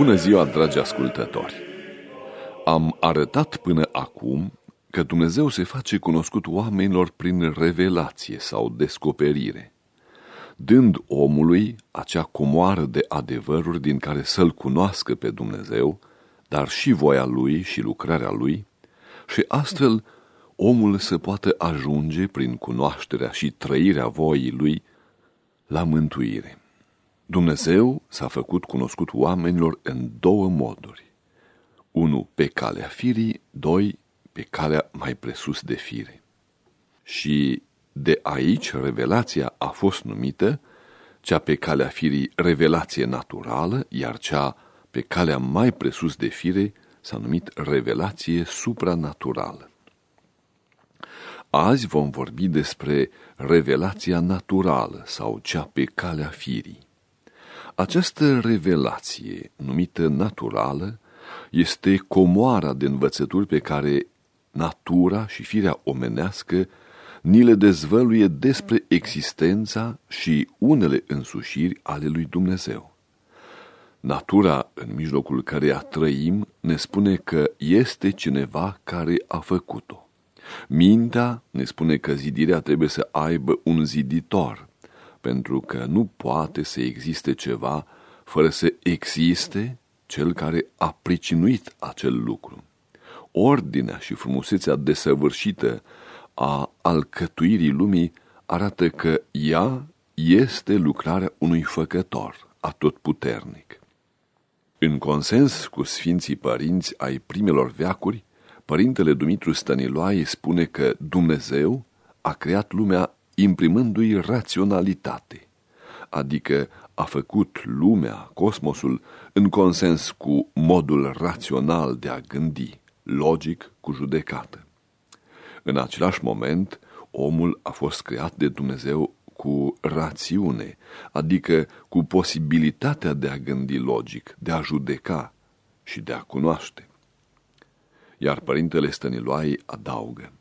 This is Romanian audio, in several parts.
Bună ziua, dragi ascultători! Am arătat până acum că Dumnezeu se face cunoscut oamenilor prin revelație sau descoperire, dând omului acea comoară de adevăruri din care să-L cunoască pe Dumnezeu, dar și voia Lui și lucrarea Lui, și astfel omul să poată ajunge prin cunoașterea și trăirea voii Lui la mântuire. Dumnezeu s-a făcut cunoscut oamenilor în două moduri. Unu, pe calea firii, doi, pe calea mai presus de fire. Și de aici revelația a fost numită cea pe calea firii revelație naturală, iar cea pe calea mai presus de fire s-a numit revelație supranaturală. Azi vom vorbi despre revelația naturală sau cea pe calea firii. Această revelație, numită naturală, este comoara de învățături pe care natura și firea omenească ni le dezvăluie despre existența și unele însușiri ale lui Dumnezeu. Natura în mijlocul căreia trăim ne spune că este cineva care a făcut-o. Mintea ne spune că zidirea trebuie să aibă un ziditor, pentru că nu poate să existe ceva fără să existe cel care a pricinuit acel lucru. Ordinea și frumusețea desăvârșită a alcătuirii lumii arată că ea este lucrarea unui făcător atotputernic. În consens cu Sfinții Părinți ai primelor veacuri, Părintele Dumitru Stăniloae spune că Dumnezeu a creat lumea imprimându-i raționalitate, adică a făcut lumea, cosmosul, în consens cu modul rațional de a gândi, logic cu judecată. În același moment, omul a fost creat de Dumnezeu cu rațiune, adică cu posibilitatea de a gândi logic, de a judeca și de a cunoaște. Iar părintele Stăniloai adaugă,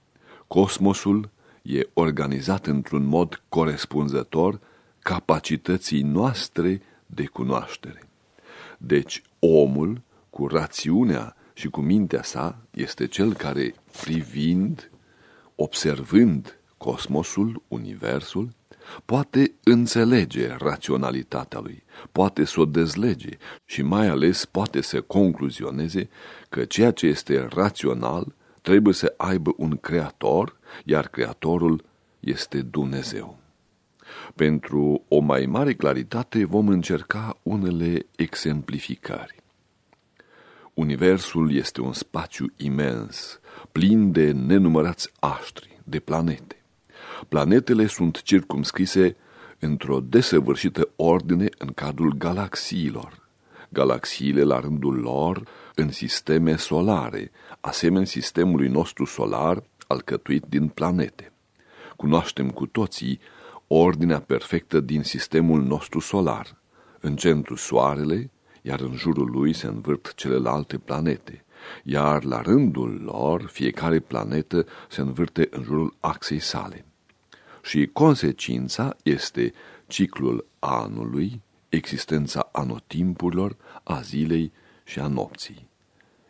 cosmosul e organizat într-un mod corespunzător capacității noastre de cunoaștere. Deci omul, cu rațiunea și cu mintea sa, este cel care, privind, observând cosmosul, universul, poate înțelege raționalitatea lui, poate să o dezlege și mai ales poate să concluzioneze că ceea ce este rațional trebuie să aibă un creator, iar creatorul este Dumnezeu. Pentru o mai mare claritate vom încerca unele exemplificări. Universul este un spațiu imens, plin de nenumărați aștri, de planete. Planetele sunt circumscrise într-o desăvârșită ordine în cadrul galaxiilor. Galaxiile, la rândul lor, în sisteme solare, asemenea sistemului nostru solar, alcătuit din planete. Cunoaștem cu toții ordinea perfectă din sistemul nostru solar. În centru soarele, iar în jurul lui se învârt celelalte planete, iar la rândul lor fiecare planetă se învârte în jurul axei sale. Și consecința este ciclul anului, existența anotimpurilor, a zilei și a nopții.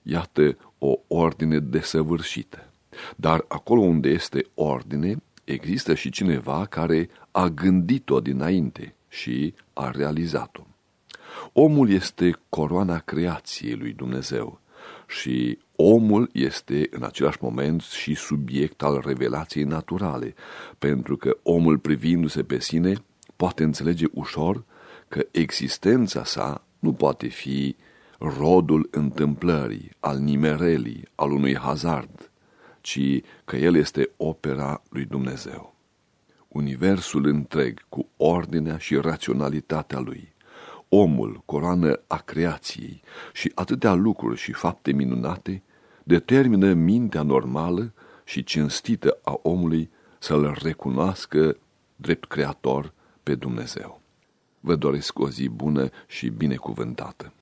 Iată o ordine desăvârșită. Dar acolo unde este ordine, există și cineva care a gândit-o dinainte și a realizat-o. Omul este coroana creației lui Dumnezeu și omul este în același moment și subiect al revelației naturale, pentru că omul privindu-se pe sine poate înțelege ușor că existența sa nu poate fi rodul întâmplării, al nimerelii, al unui hazard, ci că el este opera lui Dumnezeu. Universul întreg, cu ordinea și raționalitatea lui, omul, coroană a creației și atâtea lucruri și fapte minunate, determină mintea normală și cinstită a omului să-l recunoască drept creator pe Dumnezeu. Vă doresc o zi bună și binecuvântată.